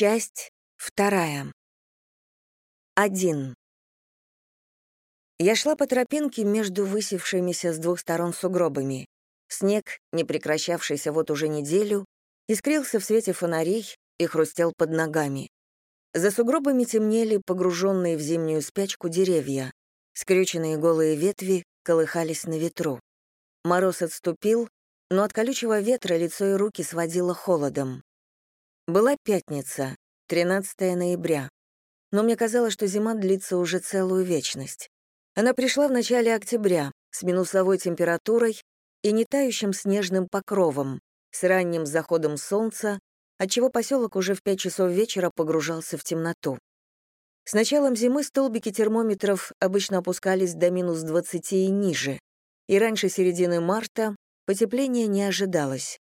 Часть вторая. Один. Я шла по тропинке между высевшимися с двух сторон сугробами. Снег, не прекращавшийся вот уже неделю, искрился в свете фонарей и хрустел под ногами. За сугробами темнели погруженные в зимнюю спячку деревья. Скрюченные голые ветви колыхались на ветру. Мороз отступил, но от колючего ветра лицо и руки сводило холодом. Была пятница, 13 ноября. Но мне казалось, что зима длится уже целую вечность. Она пришла в начале октября с минусовой температурой и не тающим снежным покровом, с ранним заходом солнца, отчего поселок уже в 5 часов вечера погружался в темноту. С началом зимы столбики термометров обычно опускались до минус 20 и ниже, и раньше середины марта потепления не ожидалось.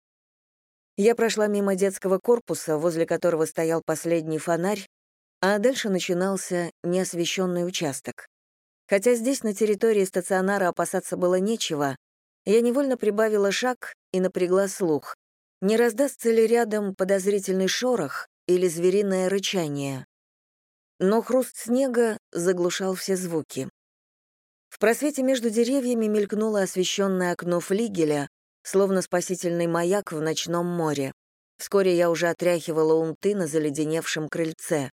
Я прошла мимо детского корпуса, возле которого стоял последний фонарь, а дальше начинался неосвещенный участок. Хотя здесь, на территории стационара, опасаться было нечего, я невольно прибавила шаг и напрягла слух. Не раздастся ли рядом подозрительный шорох или звериное рычание? Но хруст снега заглушал все звуки. В просвете между деревьями мелькнуло освещенное окно флигеля, словно спасительный маяк в ночном море. Вскоре я уже отряхивала унты на заледеневшем крыльце.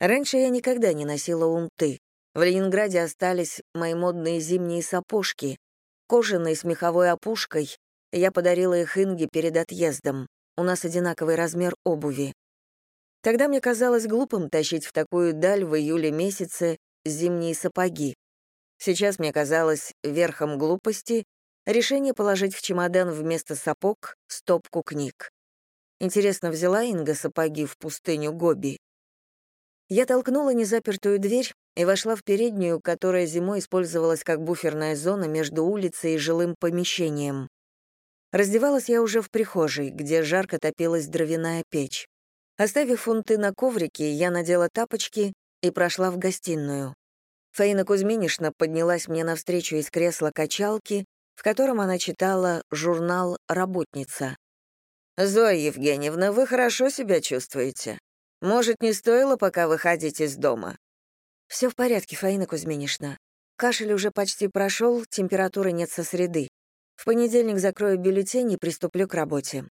Раньше я никогда не носила унты. В Ленинграде остались мои модные зимние сапожки, кожаные с меховой опушкой. Я подарила их Инге перед отъездом. У нас одинаковый размер обуви. Тогда мне казалось глупым тащить в такую даль в июле месяце зимние сапоги. Сейчас мне казалось верхом глупости Решение положить в чемодан вместо сапог стопку книг. Интересно, взяла Инга сапоги в пустыню Гоби? Я толкнула незапертую дверь и вошла в переднюю, которая зимой использовалась как буферная зона между улицей и жилым помещением. Раздевалась я уже в прихожей, где жарко топилась дровяная печь. Оставив фунты на коврике, я надела тапочки и прошла в гостиную. Фаина Кузьминишна поднялась мне навстречу из кресла качалки в котором она читала журнал «Работница». «Зоя Евгеньевна, вы хорошо себя чувствуете? Может, не стоило пока выходить из дома?» «Все в порядке, Фаина Кузьминишна. Кашель уже почти прошел, температуры нет со среды. В понедельник закрою бюллетень и приступлю к работе».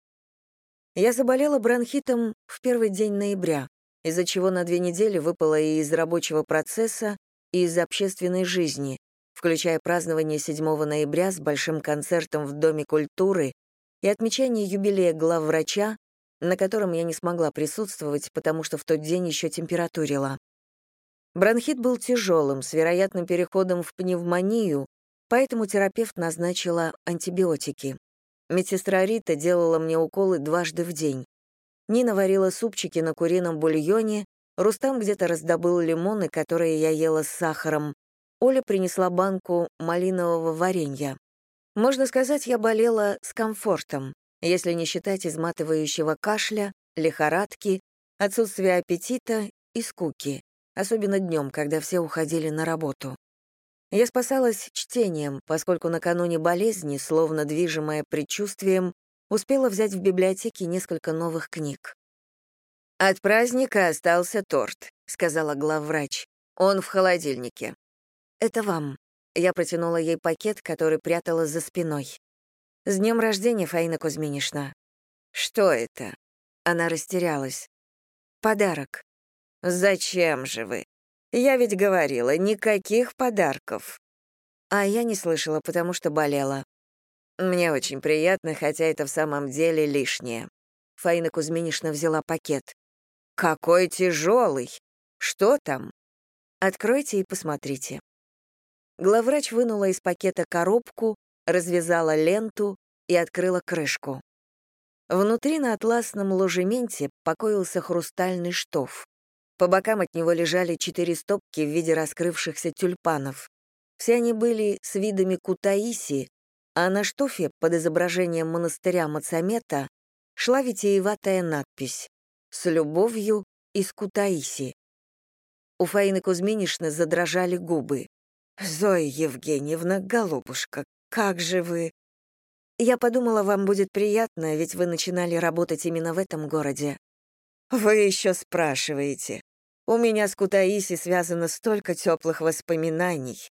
Я заболела бронхитом в первый день ноября, из-за чего на две недели выпала и из рабочего процесса, и из общественной жизни, включая празднование 7 ноября с большим концертом в Доме культуры и отмечание юбилея главврача, на котором я не смогла присутствовать, потому что в тот день еще температурила. Бронхит был тяжелым, с вероятным переходом в пневмонию, поэтому терапевт назначила антибиотики. Медсестра Рита делала мне уколы дважды в день. Нина варила супчики на курином бульоне, Рустам где-то раздобыл лимоны, которые я ела с сахаром, Оля принесла банку малинового варенья. Можно сказать, я болела с комфортом, если не считать изматывающего кашля, лихорадки, отсутствия аппетита и скуки, особенно днем, когда все уходили на работу. Я спасалась чтением, поскольку накануне болезни, словно движимая предчувствием, успела взять в библиотеке несколько новых книг. «От праздника остался торт», — сказала главврач. «Он в холодильнике. «Это вам». Я протянула ей пакет, который прятала за спиной. «С днем рождения, Фаина Кузьминишна». «Что это?» Она растерялась. «Подарок». «Зачем же вы? Я ведь говорила, никаких подарков». А я не слышала, потому что болела. Мне очень приятно, хотя это в самом деле лишнее. Фаина Кузьминишна взяла пакет. «Какой тяжелый! Что там?» «Откройте и посмотрите». Главврач вынула из пакета коробку, развязала ленту и открыла крышку. Внутри на атласном ложементе покоился хрустальный штоф. По бокам от него лежали четыре стопки в виде раскрывшихся тюльпанов. Все они были с видами Кутаиси, а на штофе под изображением монастыря Мацамета шла витиеватая надпись «С любовью из Кутаиси». У Фаины Кузьминишны задрожали губы. «Зоя Евгеньевна, голубушка, как же вы...» «Я подумала, вам будет приятно, ведь вы начинали работать именно в этом городе». «Вы еще спрашиваете. У меня с Кутаиси связано столько теплых воспоминаний».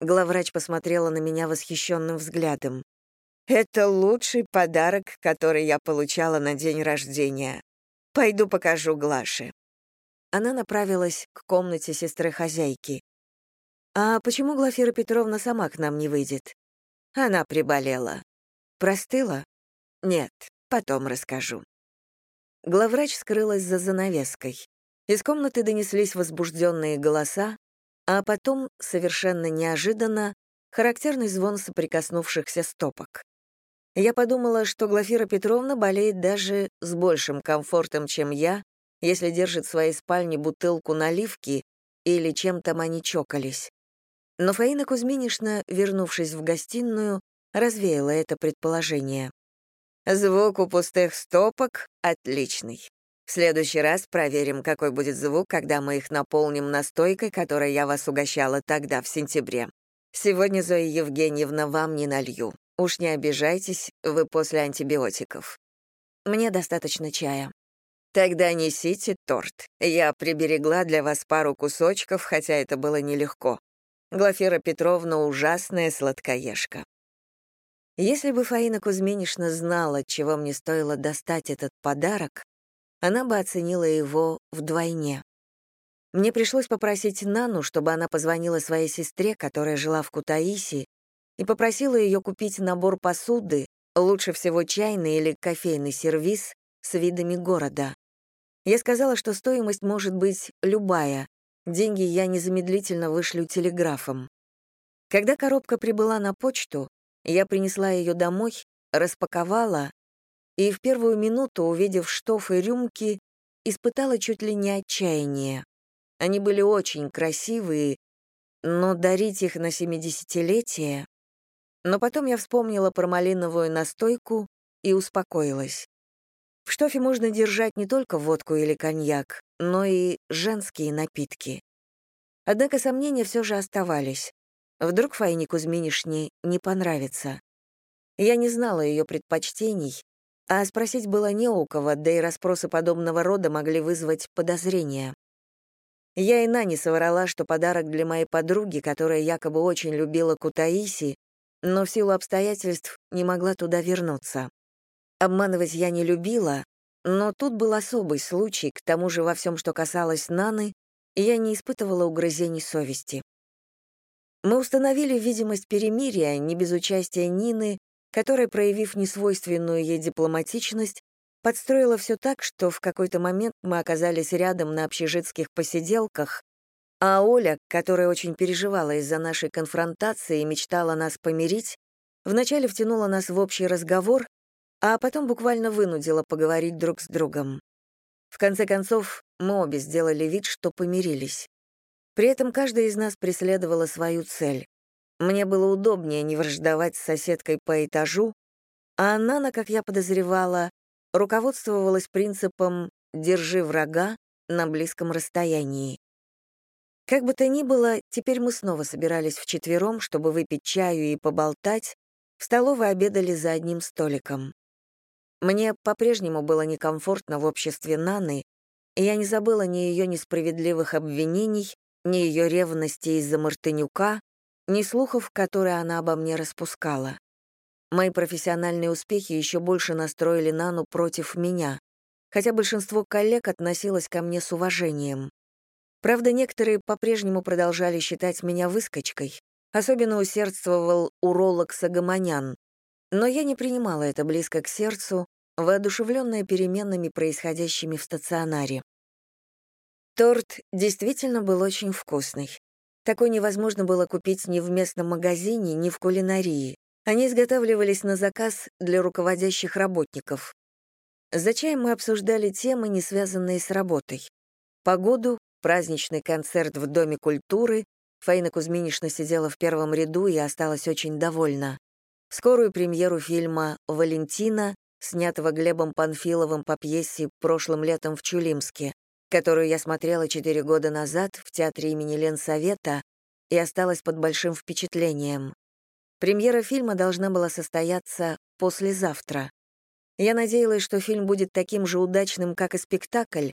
Главврач посмотрела на меня восхищенным взглядом. «Это лучший подарок, который я получала на день рождения. Пойду покажу Глаше». Она направилась к комнате сестры-хозяйки. «А почему Глафира Петровна сама к нам не выйдет?» Она приболела. «Простыла?» «Нет, потом расскажу». Главврач скрылась за занавеской. Из комнаты донеслись возбужденные голоса, а потом, совершенно неожиданно, характерный звон соприкоснувшихся стопок. Я подумала, что Глафира Петровна болеет даже с большим комфортом, чем я, если держит в своей спальне бутылку наливки или чем там они чокались. Но Фаина Кузьминишна, вернувшись в гостиную, развеяла это предположение. Звук у пустых стопок отличный. В следующий раз проверим, какой будет звук, когда мы их наполним настойкой, которой я вас угощала тогда, в сентябре. Сегодня, Зоя Евгеньевна, вам не налью. Уж не обижайтесь, вы после антибиотиков. Мне достаточно чая. Тогда несите торт. Я приберегла для вас пару кусочков, хотя это было нелегко. Глафира Петровна ужасная сладкоежка. Если бы Фаина Кузьминишна знала, чего мне стоило достать этот подарок, она бы оценила его вдвойне. Мне пришлось попросить Нану, чтобы она позвонила своей сестре, которая жила в Кутаиси, и попросила ее купить набор посуды, лучше всего чайный или кофейный сервиз с видами города. Я сказала, что стоимость может быть любая, деньги я незамедлительно вышлю телеграфом. Когда коробка прибыла на почту, я принесла ее домой, распаковала и в первую минуту, увидев штоф и рюмки, испытала чуть ли не отчаяние. Они были очень красивые, но дарить их на семидесятилетие... Но потом я вспомнила про малиновую настойку и успокоилась. В штофе можно держать не только водку или коньяк, но и женские напитки. Однако сомнения все же оставались. Вдруг Фаине Кузьминишне не понравится. Я не знала ее предпочтений, а спросить было не у кого, да и расспросы подобного рода могли вызвать подозрения. Я и Нане соврала, что подарок для моей подруги, которая якобы очень любила Кутаиси, но в силу обстоятельств не могла туда вернуться. Обманывать я не любила, но тут был особый случай, к тому же во всем, что касалось Наны, я не испытывала угрызений совести. Мы установили видимость перемирия не без участия Нины, которая, проявив несвойственную ей дипломатичность, подстроила все так, что в какой-то момент мы оказались рядом на общежитских посиделках, а Оля, которая очень переживала из-за нашей конфронтации и мечтала нас помирить, вначале втянула нас в общий разговор, а потом буквально вынудила поговорить друг с другом. В конце концов, мы обе сделали вид, что помирились. При этом каждая из нас преследовала свою цель. Мне было удобнее не враждовать с соседкой по этажу, а Нана, как я подозревала, руководствовалась принципом «держи врага на близком расстоянии». Как бы то ни было, теперь мы снова собирались вчетвером, чтобы выпить чаю и поболтать, в столовой обедали за одним столиком. Мне по-прежнему было некомфортно в обществе Наны, и я не забыла ни ее несправедливых обвинений, ни ее ревности из-за Мартынюка, ни слухов, которые она обо мне распускала. Мои профессиональные успехи еще больше настроили Нану против меня, хотя большинство коллег относилось ко мне с уважением. Правда, некоторые по-прежнему продолжали считать меня выскочкой, особенно усердствовал уролог Сагаманян, но я не принимала это близко к сердцу, воодушевленная переменами, происходящими в стационаре. Торт действительно был очень вкусный. Такой невозможно было купить ни в местном магазине, ни в кулинарии. Они изготавливались на заказ для руководящих работников. За чаем мы обсуждали темы, не связанные с работой. Погоду, праздничный концерт в Доме культуры, Фаина Кузьминишна сидела в первом ряду и осталась очень довольна. Скорую премьеру фильма «Валентина», снятого Глебом Панфиловым по пьесе прошлым летом в Чулимске, которую я смотрела четыре года назад в театре имени Ленсовета и осталась под большим впечатлением. Премьера фильма должна была состояться послезавтра. Я надеялась, что фильм будет таким же удачным, как и спектакль,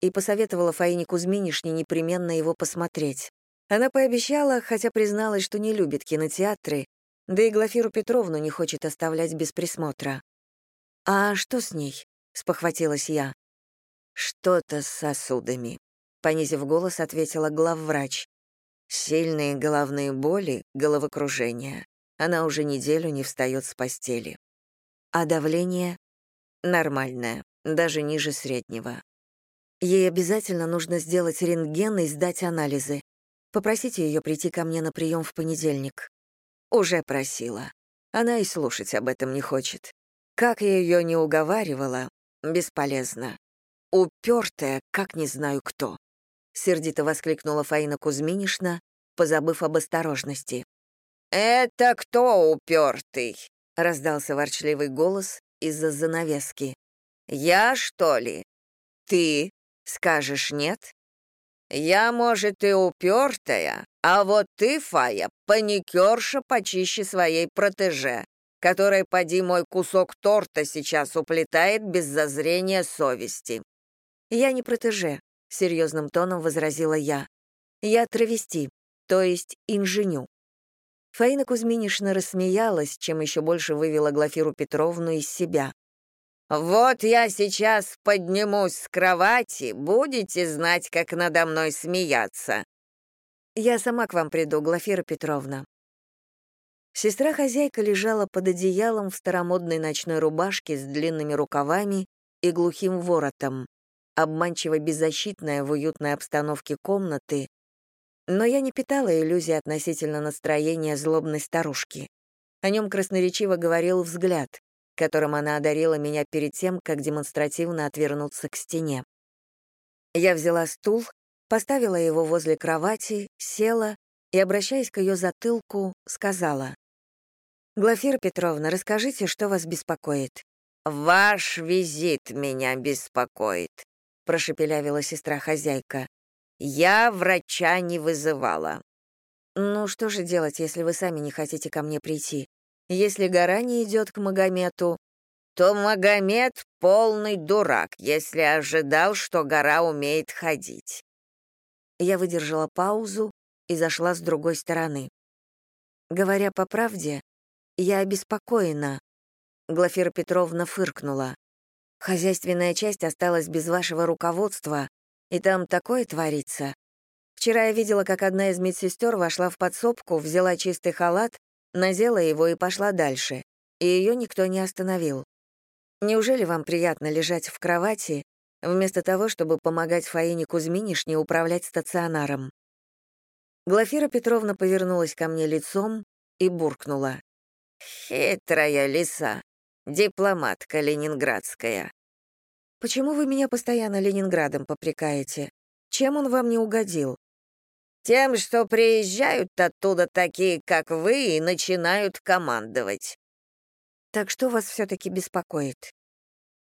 и посоветовала Фаине Кузьминишне непременно его посмотреть. Она пообещала, хотя призналась, что не любит кинотеатры, да и Глафиру Петровну не хочет оставлять без присмотра. «А что с ней?» — спохватилась я. «Что-то с сосудами», — понизив голос, ответила главврач. «Сильные головные боли, головокружение. Она уже неделю не встает с постели. А давление? Нормальное, даже ниже среднего. Ей обязательно нужно сделать рентген и сдать анализы. Попросите ее прийти ко мне на прием в понедельник. Уже просила. Она и слушать об этом не хочет. Как я ее не уговаривала, бесполезно. Упертая, как не знаю кто. Сердито воскликнула Фаина Кузьминишна, позабыв об осторожности. «Это кто упертый?» — раздался ворчливый голос из-за занавески. «Я, что ли? Ты скажешь нет?» «Я, может, и упертая, а вот ты, Фая, паникерша почище своей протеже, которой, поди, мой кусок торта сейчас уплетает без зазрения совести». «Я не протеже», — серьезным тоном возразила я. «Я травести, то есть инженю». Фаина Кузьминишна рассмеялась, чем еще больше вывела Глафиру Петровну из себя. «Вот я сейчас поднимусь с кровати, будете знать, как надо мной смеяться». «Я сама к вам приду, Глафира Петровна». Сестра-хозяйка лежала под одеялом в старомодной ночной рубашке с длинными рукавами и глухим воротом, обманчиво беззащитная в уютной обстановке комнаты, но я не питала иллюзий относительно настроения злобной старушки. О нем красноречиво говорил взгляд, которым она одарила меня перед тем, как демонстративно отвернуться к стене. Я взяла стул, поставила его возле кровати, села и, обращаясь к ее затылку, сказала. «Глафира Петровна, расскажите, что вас беспокоит?» «Ваш визит меня беспокоит», — прошепелявила сестра-хозяйка. «Я врача не вызывала». «Ну, что же делать, если вы сами не хотите ко мне прийти? Если гора не идет к Магомету, то Магомед — полный дурак, если ожидал, что гора умеет ходить. Я выдержала паузу и зашла с другой стороны. Говоря по правде, я обеспокоена. Глафира Петровна фыркнула. Хозяйственная часть осталась без вашего руководства, и там такое творится. Вчера я видела, как одна из медсестер вошла в подсобку, взяла чистый халат надела его и пошла дальше, и ее никто не остановил. Неужели вам приятно лежать в кровати, вместо того, чтобы помогать Фаине Кузьминишне управлять стационаром? Глафира Петровна повернулась ко мне лицом и буркнула. «Хитрая лиса, дипломатка ленинградская». «Почему вы меня постоянно Ленинградом попрекаете? Чем он вам не угодил?» Тем, что приезжают оттуда такие, как вы, и начинают командовать. Так что вас все-таки беспокоит?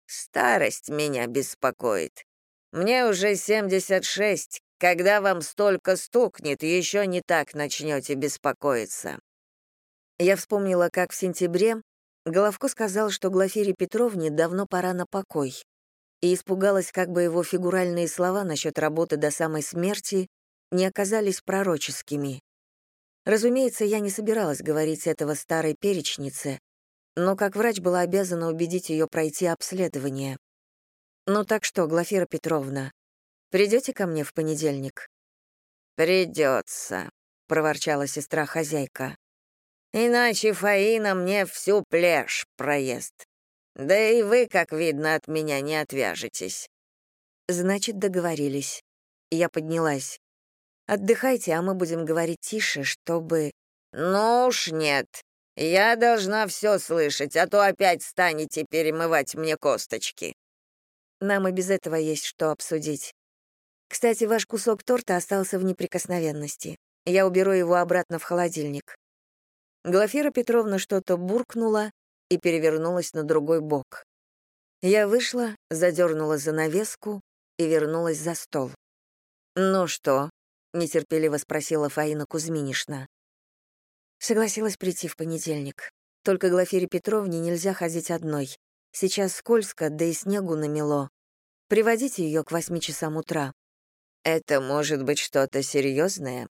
Старость меня беспокоит. Мне уже 76. Когда вам столько стукнет, еще не так начнете беспокоиться. Я вспомнила, как в сентябре Головко сказал, что Глафире Петровне давно пора на покой, и испугалась, как бы его фигуральные слова насчет работы до самой смерти не оказались пророческими. Разумеется, я не собиралась говорить этого старой перечнице, но как врач была обязана убедить ее пройти обследование. «Ну так что, Глафира Петровна, придете ко мне в понедельник?» «Придется», — проворчала сестра-хозяйка. «Иначе Фаина мне всю плешь проест. Да и вы, как видно, от меня не отвяжетесь». «Значит, договорились». Я поднялась. Отдыхайте, а мы будем говорить тише, чтобы...» «Ну уж нет. Я должна все слышать, а то опять станете перемывать мне косточки». «Нам и без этого есть что обсудить. Кстати, ваш кусок торта остался в неприкосновенности. Я уберу его обратно в холодильник». Глафира Петровна что-то буркнула и перевернулась на другой бок. Я вышла, задернула занавеску и вернулась за стол. «Ну что, — нетерпеливо спросила Фаина Кузьминишна. Согласилась прийти в понедельник. Только Глафире Петровне нельзя ходить одной. Сейчас скользко, да и снегу намело. Приводите ее к восьми часам утра». «Это может быть что-то серьезное?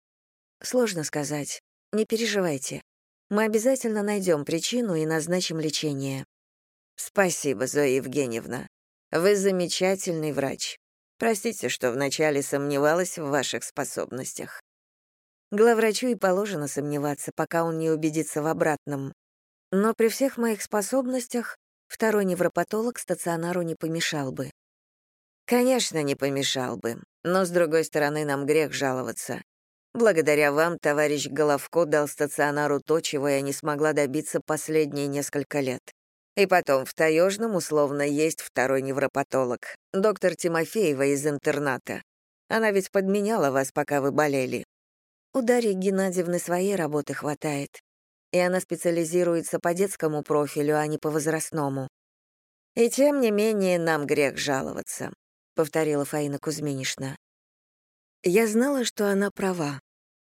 «Сложно сказать. Не переживайте. Мы обязательно найдем причину и назначим лечение». «Спасибо, Зоя Евгеньевна. Вы замечательный врач. Простите, что вначале сомневалась в ваших способностях». Главврачу и положено сомневаться, пока он не убедится в обратном. Но при всех моих способностях второй невропатолог стационару не помешал бы. Конечно, не помешал бы, но, с другой стороны, нам грех жаловаться. Благодаря вам товарищ Головко дал стационару то, чего я не смогла добиться последние несколько лет. И потом, в Таежном условно есть второй невропатолог, доктор Тимофеева из интерната. Она ведь подменяла вас, пока вы болели. У Дарьи Геннадьевны своей работы хватает, и она специализируется по детскому профилю, а не по возрастному. И тем не менее нам грех жаловаться. — повторила Фаина Кузьминишна. Я знала, что она права,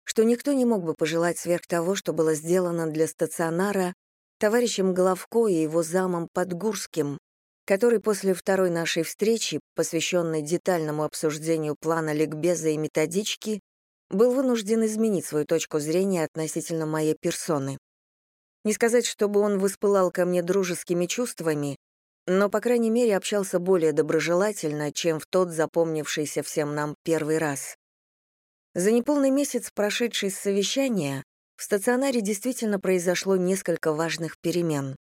что никто не мог бы пожелать сверх того, что было сделано для стационара товарищем Головко и его замом Подгурским, который после второй нашей встречи, посвященной детальному обсуждению плана ликбеза и методички, был вынужден изменить свою точку зрения относительно моей персоны. Не сказать, чтобы он воспылал ко мне дружескими чувствами, но, по крайней мере, общался более доброжелательно, чем в тот запомнившийся всем нам первый раз. За неполный месяц, прошедший с совещания, в стационаре действительно произошло несколько важных перемен.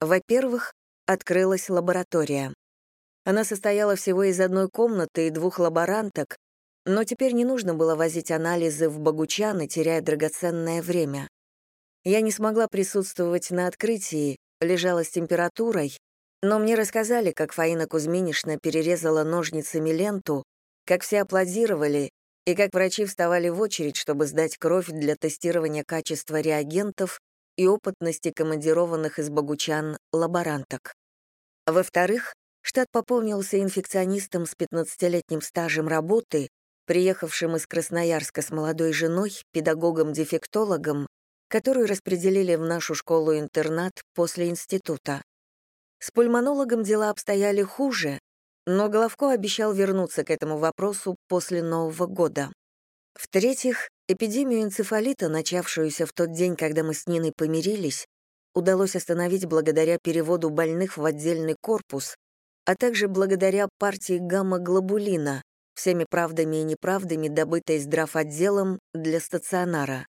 Во-первых, открылась лаборатория. Она состояла всего из одной комнаты и двух лаборанток, но теперь не нужно было возить анализы в Богучан теряя драгоценное время. Я не смогла присутствовать на открытии, лежала с температурой, но мне рассказали, как Фаина Кузьминишна перерезала ножницами ленту, как все аплодировали и как врачи вставали в очередь, чтобы сдать кровь для тестирования качества реагентов и опытности командированных из Богучан лаборанток. Во-вторых, штат пополнился инфекционистом с 15-летним стажем работы, приехавшим из Красноярска с молодой женой, педагогом-дефектологом, которую распределили в нашу школу-интернат после института. С пульмонологом дела обстояли хуже, но Головко обещал вернуться к этому вопросу после Нового года. В-третьих, эпидемию энцефалита, начавшуюся в тот день, когда мы с Ниной помирились, удалось остановить благодаря переводу больных в отдельный корпус, а также благодаря партии гамма-глобулина, всеми правдами и неправдами, добытой здравотделом для стационара.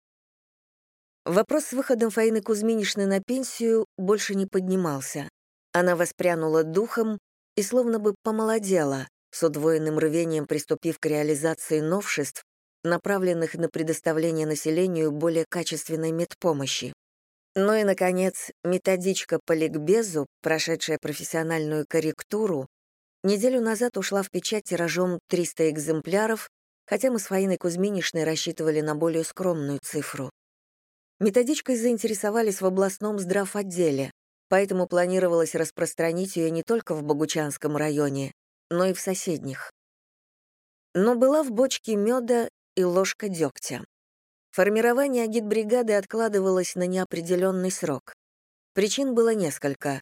Вопрос с выходом Фаины Кузьминишны на пенсию больше не поднимался. Она воспрянула духом и словно бы помолодела, с удвоенным рвением приступив к реализации новшеств, направленных на предоставление населению более качественной медпомощи. Ну и, наконец, методичка по ликбезу, прошедшая профессиональную корректуру, неделю назад ушла в печать тиражом 300 экземпляров, хотя мы с Фаиной Кузьминишной рассчитывали на более скромную цифру. Методичкой заинтересовались в областном здравотделе, поэтому планировалось распространить ее не только в Богучанском районе, но и в соседних. Но была в бочке меда и ложка дегтя. Формирование агитбригады откладывалось на неопределенный срок. Причин было несколько.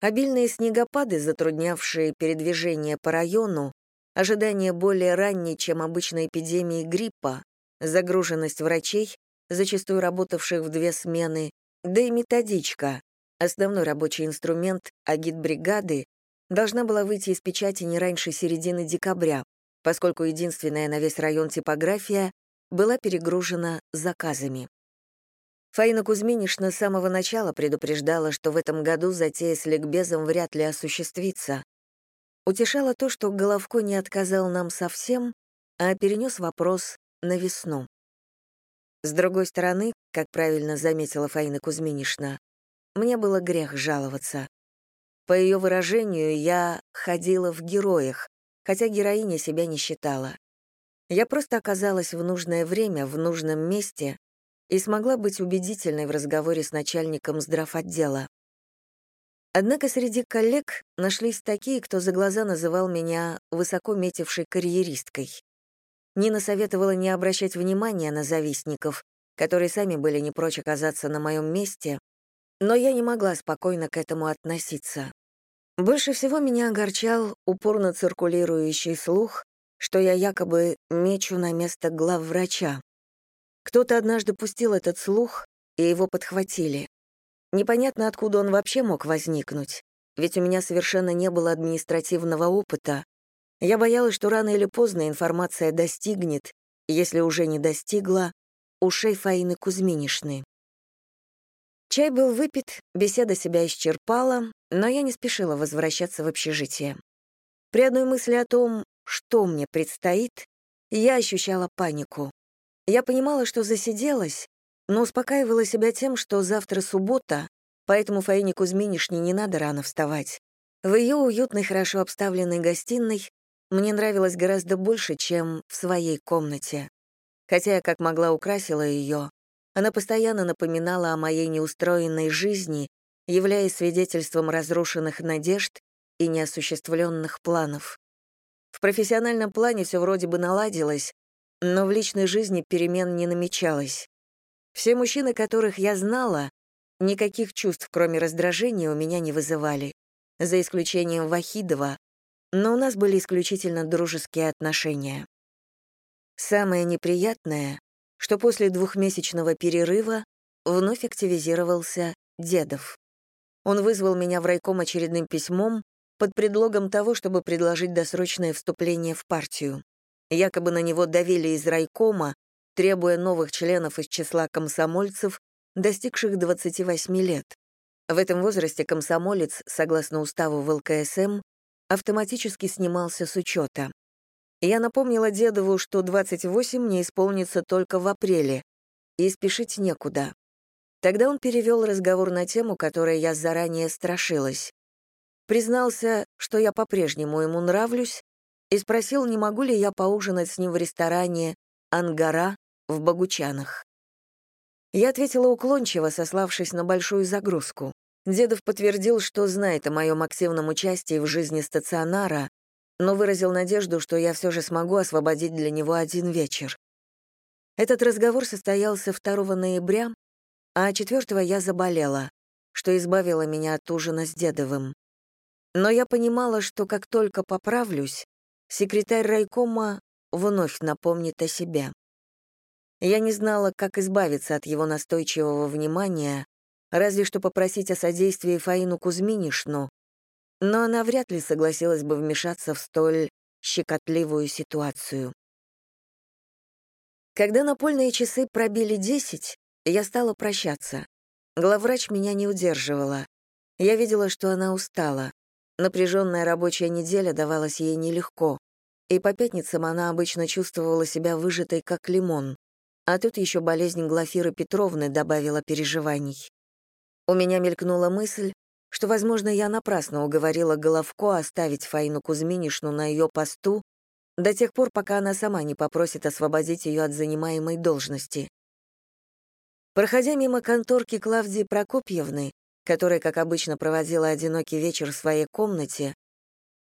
Обильные снегопады, затруднявшие передвижение по району, ожидание более ранней, чем обычной эпидемии гриппа, загруженность врачей, зачастую работавших в две смены, да и методичка, Основной рабочий инструмент, агитбригады, должна была выйти из печати не раньше середины декабря, поскольку единственная на весь район типография была перегружена заказами. Фаина Кузьминишна с самого начала предупреждала, что в этом году затея с ликбезом вряд ли осуществится. Утешало то, что Головко не отказал нам совсем, а перенес вопрос на весну. С другой стороны, как правильно заметила Фаина Кузьминишна, мне было грех жаловаться. По ее выражению, я ходила в героях, хотя героиня себя не считала. Я просто оказалась в нужное время, в нужном месте и смогла быть убедительной в разговоре с начальником здравотдела. Однако среди коллег нашлись такие, кто за глаза называл меня высоко метившей карьеристкой. Нина советовала не обращать внимания на завистников, которые сами были не прочь оказаться на моем месте, но я не могла спокойно к этому относиться. Больше всего меня огорчал упорно циркулирующий слух, что я якобы мечу на место главврача. Кто-то однажды пустил этот слух, и его подхватили. Непонятно, откуда он вообще мог возникнуть, ведь у меня совершенно не было административного опыта. Я боялась, что рано или поздно информация достигнет, если уже не достигла, ушей Фаины Кузьминишны. Чай был выпит, беседа себя исчерпала, но я не спешила возвращаться в общежитие. При одной мысли о том, что мне предстоит, я ощущала панику. Я понимала, что засиделась, но успокаивала себя тем, что завтра суббота, поэтому Фаине Кузьминишне не надо рано вставать. В ее уютной, хорошо обставленной гостиной мне нравилось гораздо больше, чем в своей комнате. Хотя я как могла украсила ее, она постоянно напоминала о моей неустроенной жизни, являясь свидетельством разрушенных надежд и неосуществленных планов. В профессиональном плане все вроде бы наладилось, но в личной жизни перемен не намечалось. Все мужчины, которых я знала, никаких чувств, кроме раздражения, у меня не вызывали, за исключением Вахидова, но у нас были исключительно дружеские отношения. Самое неприятное что после двухмесячного перерыва вновь активизировался Дедов. Он вызвал меня в райком очередным письмом под предлогом того, чтобы предложить досрочное вступление в партию. Якобы на него давили из райкома, требуя новых членов из числа комсомольцев, достигших 28 лет. В этом возрасте комсомолец, согласно уставу в ЛКСМ, автоматически снимался с учета. Я напомнила Дедову, что 28 мне исполнится только в апреле, и спешить некуда. Тогда он перевел разговор на тему, которой я заранее страшилась. Признался, что я по-прежнему ему нравлюсь, и спросил, не могу ли я поужинать с ним в ресторане «Ангара» в Богучанах. Я ответила уклончиво, сославшись на большую загрузку. Дедов подтвердил, что знает о моем активном участии в жизни стационара, но выразил надежду, что я все же смогу освободить для него один вечер. Этот разговор состоялся 2 ноября, а 4 я заболела, что избавило меня от ужина с Дедовым. Но я понимала, что как только поправлюсь, секретарь райкома вновь напомнит о себе. Я не знала, как избавиться от его настойчивого внимания, разве что попросить о содействии Фаину Кузьминишну, но она вряд ли согласилась бы вмешаться в столь щекотливую ситуацию. Когда напольные часы пробили десять, я стала прощаться. Главврач меня не удерживала. Я видела, что она устала. Напряженная рабочая неделя давалась ей нелегко, и по пятницам она обычно чувствовала себя выжатой, как лимон. А тут еще болезнь Глафиры Петровны добавила переживаний. У меня мелькнула мысль, что, возможно, я напрасно уговорила Головко оставить Фаину Кузьминишну на ее посту до тех пор, пока она сама не попросит освободить ее от занимаемой должности. Проходя мимо конторки Клавдии Прокопьевны, которая, как обычно, проводила одинокий вечер в своей комнате,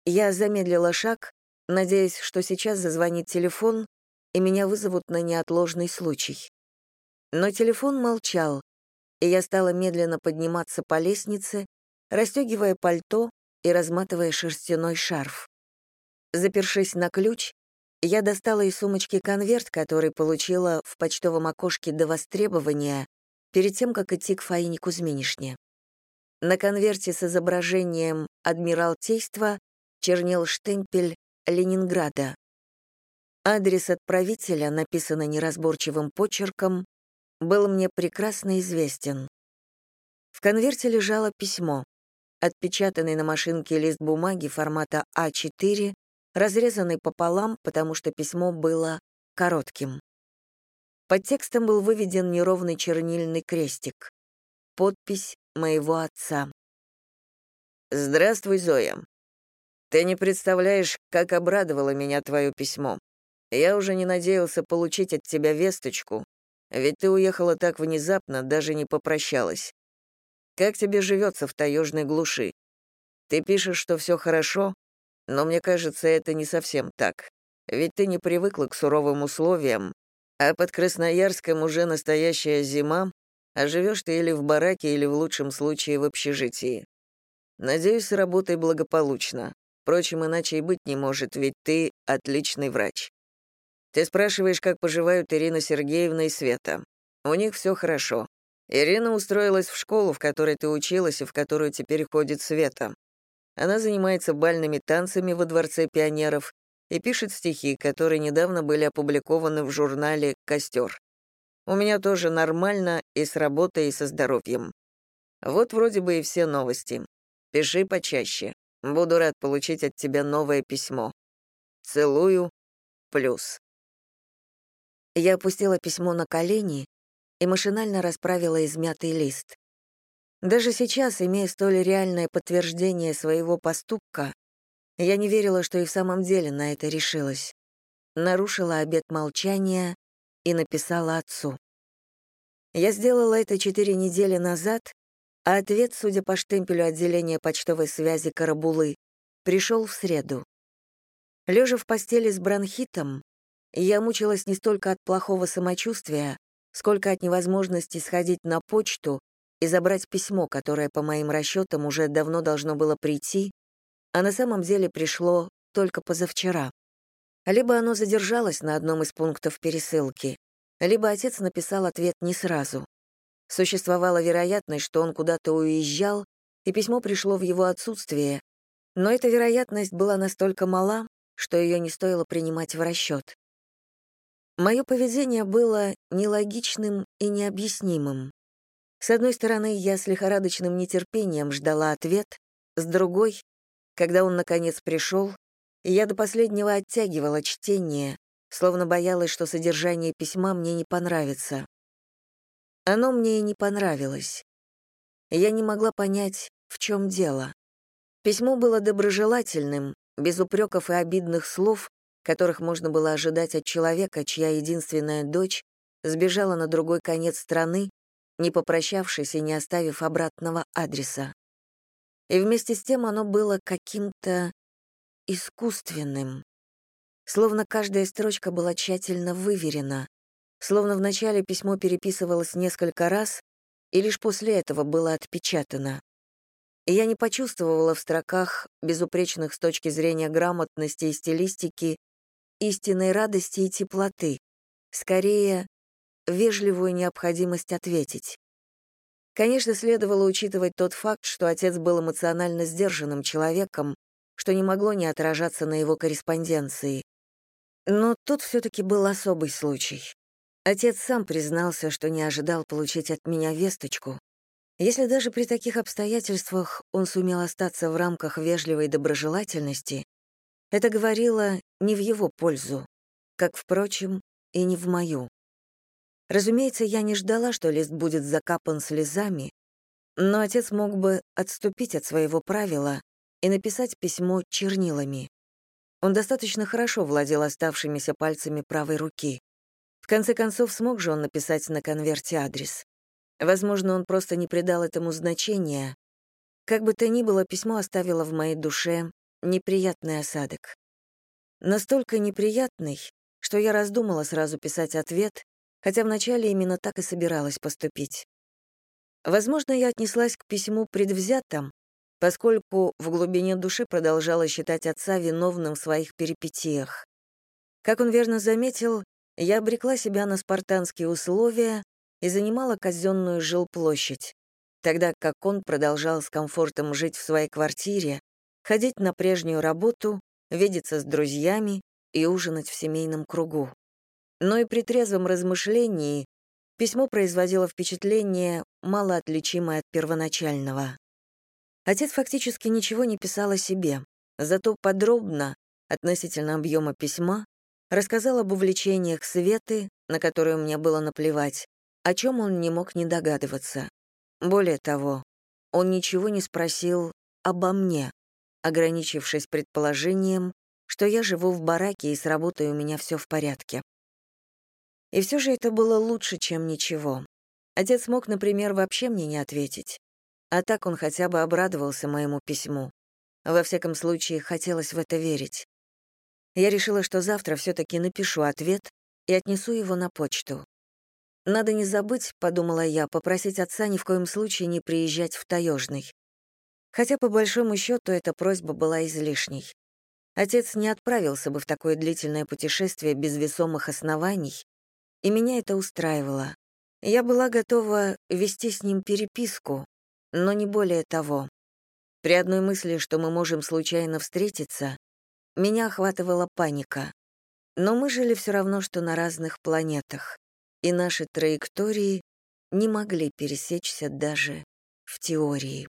я замедлила шаг, надеясь, что сейчас зазвонит телефон, и меня вызовут на неотложный случай. Но телефон молчал, и я стала медленно подниматься по лестнице, расстегивая пальто и разматывая шерстяной шарф. Запершись на ключ, я достала из сумочки конверт, который получила в почтовом окошке до востребования перед тем, как идти к Фаине Кузьминишне. На конверте с изображением Адмиралтейства чернел штемпель Ленинграда. Адрес отправителя, написанный неразборчивым почерком, был мне прекрасно известен. В конверте лежало письмо отпечатанный на машинке лист бумаги формата А4, разрезанный пополам, потому что письмо было коротким. Под текстом был выведен неровный чернильный крестик. Подпись моего отца. «Здравствуй, Зоя. Ты не представляешь, как обрадовало меня твое письмо. Я уже не надеялся получить от тебя весточку, ведь ты уехала так внезапно, даже не попрощалась. Как тебе живется в таежной глуши? Ты пишешь, что все хорошо, но мне кажется, это не совсем так. Ведь ты не привыкла к суровым условиям, а под Красноярском уже настоящая зима, а живешь ты или в бараке, или в лучшем случае в общежитии. Надеюсь, с работой благополучно. Впрочем, иначе и быть не может, ведь ты отличный врач. Ты спрашиваешь, как поживают Ирина Сергеевна и Света. У них все хорошо. Ирина устроилась в школу, в которой ты училась и в которую теперь ходит Света. Она занимается бальными танцами во Дворце пионеров и пишет стихи, которые недавно были опубликованы в журнале «Костер». У меня тоже нормально и с работой, и со здоровьем. Вот вроде бы и все новости. Пиши почаще. Буду рад получить от тебя новое письмо. Целую. Плюс. Я опустила письмо на колени и машинально расправила измятый лист. Даже сейчас, имея столь реальное подтверждение своего поступка, я не верила, что и в самом деле на это решилась. Нарушила обет молчания и написала отцу. Я сделала это четыре недели назад, а ответ, судя по штемпелю отделения почтовой связи Карабулы, пришел в среду. Лежа в постели с бронхитом, я мучилась не столько от плохого самочувствия, сколько от невозможности сходить на почту и забрать письмо, которое, по моим расчетам, уже давно должно было прийти, а на самом деле пришло только позавчера. Либо оно задержалось на одном из пунктов пересылки, либо отец написал ответ не сразу. Существовала вероятность, что он куда-то уезжал, и письмо пришло в его отсутствие, но эта вероятность была настолько мала, что ее не стоило принимать в расчет. Мое поведение было нелогичным и необъяснимым. С одной стороны, я с лихорадочным нетерпением ждала ответ, с другой, когда он наконец пришел, я до последнего оттягивала чтение, словно боялась, что содержание письма мне не понравится. Оно мне и не понравилось. Я не могла понять, в чем дело. Письмо было доброжелательным, без упреков и обидных слов, которых можно было ожидать от человека, чья единственная дочь сбежала на другой конец страны, не попрощавшись и не оставив обратного адреса. И вместе с тем оно было каким-то искусственным. Словно каждая строчка была тщательно выверена, словно вначале письмо переписывалось несколько раз, и лишь после этого было отпечатано. И я не почувствовала в строках, безупречных с точки зрения грамотности и стилистики, истинной радости и теплоты, скорее, вежливую необходимость ответить. Конечно, следовало учитывать тот факт, что отец был эмоционально сдержанным человеком, что не могло не отражаться на его корреспонденции. Но тут все-таки был особый случай. Отец сам признался, что не ожидал получить от меня весточку. Если даже при таких обстоятельствах он сумел остаться в рамках вежливой доброжелательности, это говорило не в его пользу, как, впрочем, и не в мою. Разумеется, я не ждала, что лист будет закапан слезами, но отец мог бы отступить от своего правила и написать письмо чернилами. Он достаточно хорошо владел оставшимися пальцами правой руки. В конце концов, смог же он написать на конверте адрес. Возможно, он просто не придал этому значения. Как бы то ни было, письмо оставило в моей душе неприятный осадок. Настолько неприятный, что я раздумала сразу писать ответ, хотя вначале именно так и собиралась поступить. Возможно, я отнеслась к письму предвзятом, поскольку в глубине души продолжала считать отца виновным в своих перипетиях. Как он верно заметил, я обрекла себя на спартанские условия и занимала казенную жилплощадь, тогда как он продолжал с комфортом жить в своей квартире, ходить на прежнюю работу, видеться с друзьями и ужинать в семейном кругу. Но и при трезвом размышлении письмо производило впечатление, малоотличимое от первоначального. Отец фактически ничего не писал о себе, зато подробно, относительно объема письма, рассказал об увлечениях Светы, на которые мне было наплевать, о чем он не мог не догадываться. Более того, он ничего не спросил обо мне, ограничившись предположением, что я живу в бараке и с работой у меня все в порядке. И все же это было лучше, чем ничего. Отец мог, например, вообще мне не ответить. А так он хотя бы обрадовался моему письму. Во всяком случае, хотелось в это верить. Я решила, что завтра все таки напишу ответ и отнесу его на почту. Надо не забыть, подумала я, попросить отца ни в коем случае не приезжать в Таежный. Хотя, по большому счету, эта просьба была излишней. Отец не отправился бы в такое длительное путешествие без весомых оснований, и меня это устраивало. Я была готова вести с ним переписку, но не более того. При одной мысли, что мы можем случайно встретиться, меня охватывала паника. Но мы жили все равно, что на разных планетах, и наши траектории не могли пересечься даже в теории.